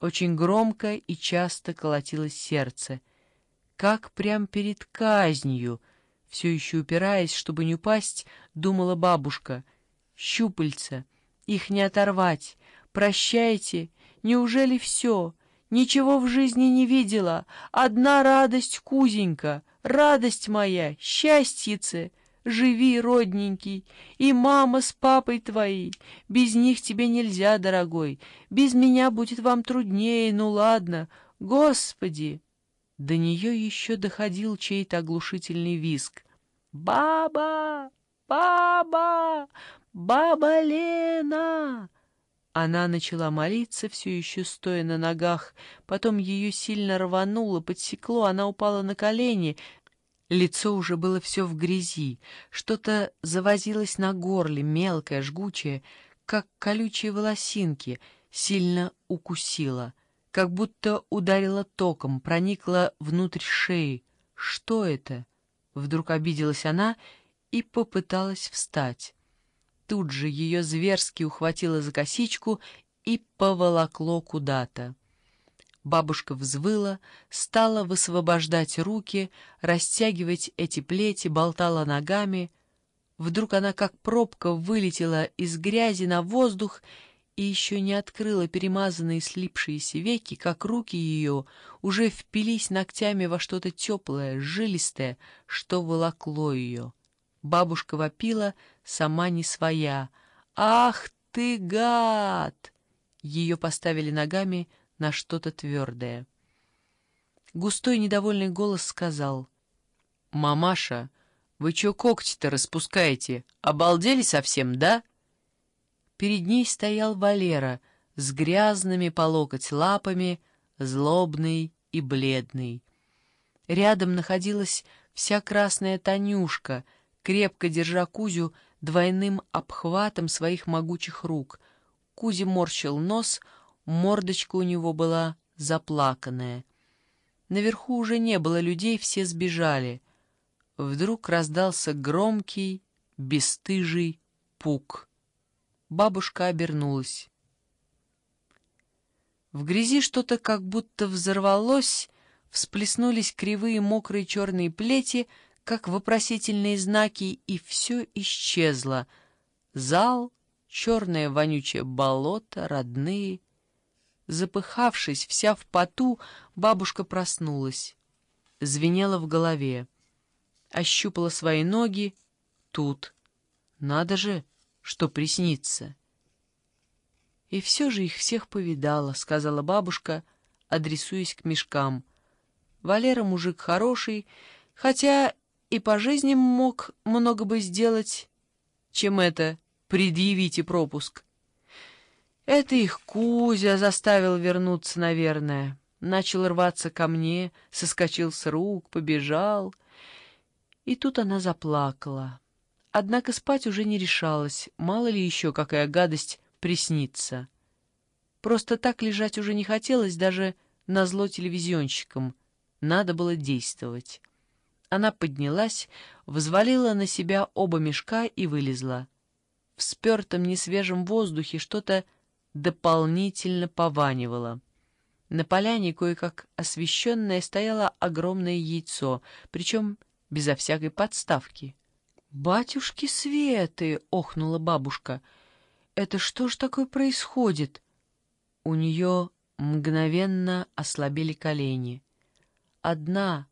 Очень громко и часто колотилось сердце. Как прям перед казнью, все еще упираясь, чтобы не упасть, думала бабушка. Щупальца, их не оторвать. Прощайте, неужели все? Ничего в жизни не видела. Одна радость, Кузенька, радость моя, счастьице. Живи, родненький, и мама с папой твои. Без них тебе нельзя, дорогой. Без меня будет вам труднее, ну ладно. Господи!» До нее еще доходил чей-то оглушительный виск. «Баба! Баба! Баба Лена!» Она начала молиться, все еще стоя на ногах. Потом ее сильно рвануло, подсекло, она упала на колени. Лицо уже было все в грязи. Что-то завозилось на горле, мелкое, жгучее, как колючие волосинки, сильно укусило, как будто ударило током, проникло внутрь шеи. Что это? Вдруг обиделась она и попыталась встать тут же ее зверски ухватило за косичку и поволокло куда-то. Бабушка взвыла, стала высвобождать руки, растягивать эти плети, болтала ногами. Вдруг она, как пробка, вылетела из грязи на воздух и еще не открыла перемазанные слипшиеся веки, как руки ее уже впились ногтями во что-то теплое, жилистое, что волокло ее. Бабушка вопила, сама не своя. «Ах ты, гад!» Ее поставили ногами на что-то твердое. Густой недовольный голос сказал. «Мамаша, вы чё когти-то распускаете? Обалдели совсем, да?» Перед ней стоял Валера с грязными по локоть лапами, злобный и бледный. Рядом находилась вся красная Танюшка — крепко держа Кузю двойным обхватом своих могучих рук. Кузя морщил нос, мордочка у него была заплаканная. Наверху уже не было людей, все сбежали. Вдруг раздался громкий, бесстыжий пук. Бабушка обернулась. В грязи что-то как будто взорвалось, всплеснулись кривые мокрые черные плети, как вопросительные знаки, и все исчезло. Зал, черное вонючее болото, родные. Запыхавшись, вся в поту, бабушка проснулась. Звенела в голове. Ощупала свои ноги. Тут. Надо же, что приснится. «И все же их всех повидала», — сказала бабушка, адресуясь к мешкам. «Валера мужик хороший, хотя и по жизни мог много бы сделать, чем это «предъявите пропуск». Это их Кузя заставил вернуться, наверное. Начал рваться ко мне, соскочил с рук, побежал. И тут она заплакала. Однако спать уже не решалась, мало ли еще какая гадость приснится. Просто так лежать уже не хотелось даже на зло телевизионщикам. Надо было действовать. Она поднялась, взвалила на себя оба мешка и вылезла. В спертом несвежем воздухе что-то дополнительно пованивало. На поляне, кое-как освещенное, стояло огромное яйцо, причем безо всякой подставки. «Батюшки Светы!» — охнула бабушка. «Это что ж такое происходит?» У нее мгновенно ослабели колени. Одна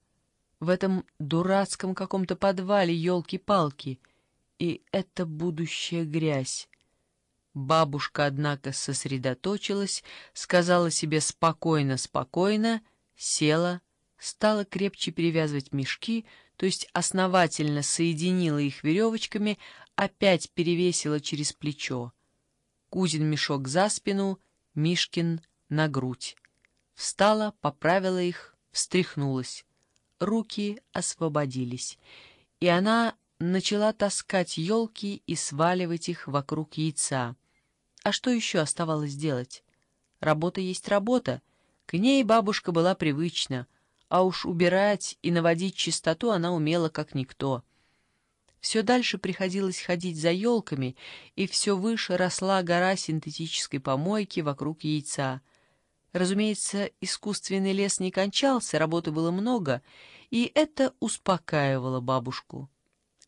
в этом дурацком каком-то подвале елки-палки. И это будущая грязь. Бабушка, однако, сосредоточилась, сказала себе «спокойно-спокойно», села, стала крепче перевязывать мешки, то есть основательно соединила их веревочками, опять перевесила через плечо. Кузин мешок за спину, Мишкин на грудь. Встала, поправила их, встряхнулась руки освободились, и она начала таскать елки и сваливать их вокруг яйца. А что еще оставалось делать? Работа есть работа. К ней бабушка была привычна, а уж убирать и наводить чистоту она умела как никто. Все дальше приходилось ходить за елками, и все выше росла гора синтетической помойки вокруг яйца — Разумеется, искусственный лес не кончался, работы было много, и это успокаивало бабушку.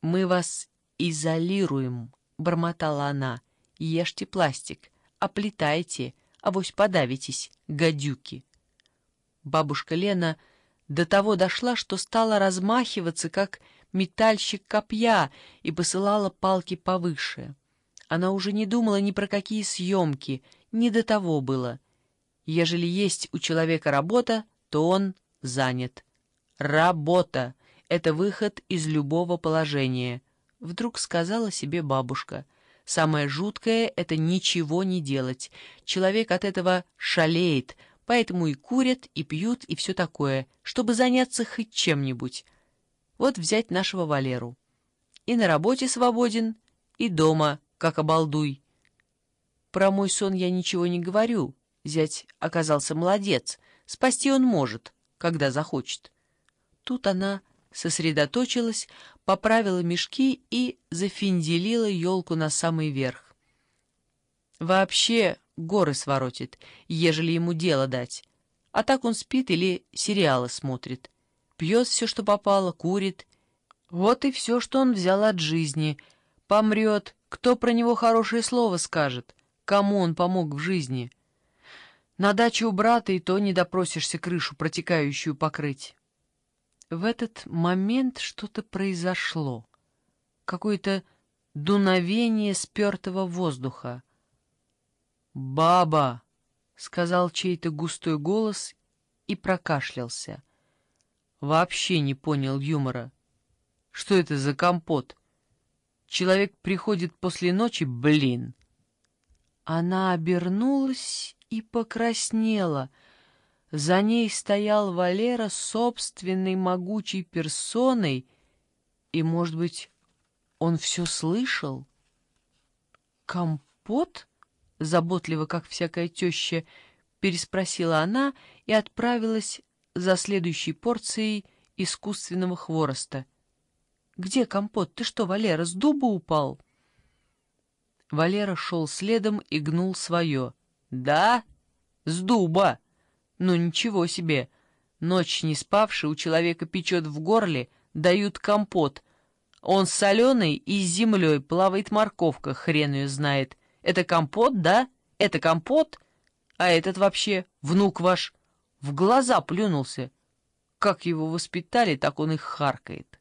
«Мы вас изолируем», — бормотала она. «Ешьте пластик, оплетайте, авось подавитесь, гадюки». Бабушка Лена до того дошла, что стала размахиваться, как метальщик копья, и посылала палки повыше. Она уже не думала ни про какие съемки, не до того было — Ежели есть у человека работа, то он занят. Работа — это выход из любого положения, — вдруг сказала себе бабушка. Самое жуткое — это ничего не делать. Человек от этого шалеет, поэтому и курят, и пьют, и все такое, чтобы заняться хоть чем-нибудь. Вот взять нашего Валеру. И на работе свободен, и дома, как обалдуй. Про мой сон я ничего не говорю, Зять оказался молодец, спасти он может, когда захочет. Тут она сосредоточилась, поправила мешки и зафинделила елку на самый верх. Вообще горы своротит, ежели ему дело дать. А так он спит или сериалы смотрит. Пьет все, что попало, курит. Вот и все, что он взял от жизни. Помрет, кто про него хорошее слово скажет, кому он помог в жизни — на даче у брата и то не допросишься крышу, протекающую, покрыть. В этот момент что-то произошло. Какое-то дуновение спертого воздуха. «Баба!» — сказал чей-то густой голос и прокашлялся. Вообще не понял юмора. Что это за компот? Человек приходит после ночи, блин. Она обернулась и покраснела. За ней стоял Валера собственной могучей персоной, и, может быть, он все слышал? «Компот?» — заботливо, как всякая теща, переспросила она и отправилась за следующей порцией искусственного хвороста. «Где компот? Ты что, Валера, с дуба упал?» Валера шел следом и гнул свое — «Да? С дуба? Ну ничего себе! Ночь не спавший у человека печет в горле, дают компот. Он соленый и с землей плавает морковка, хрен ее знает. Это компот, да? Это компот? А этот вообще, внук ваш, в глаза плюнулся. Как его воспитали, так он их харкает».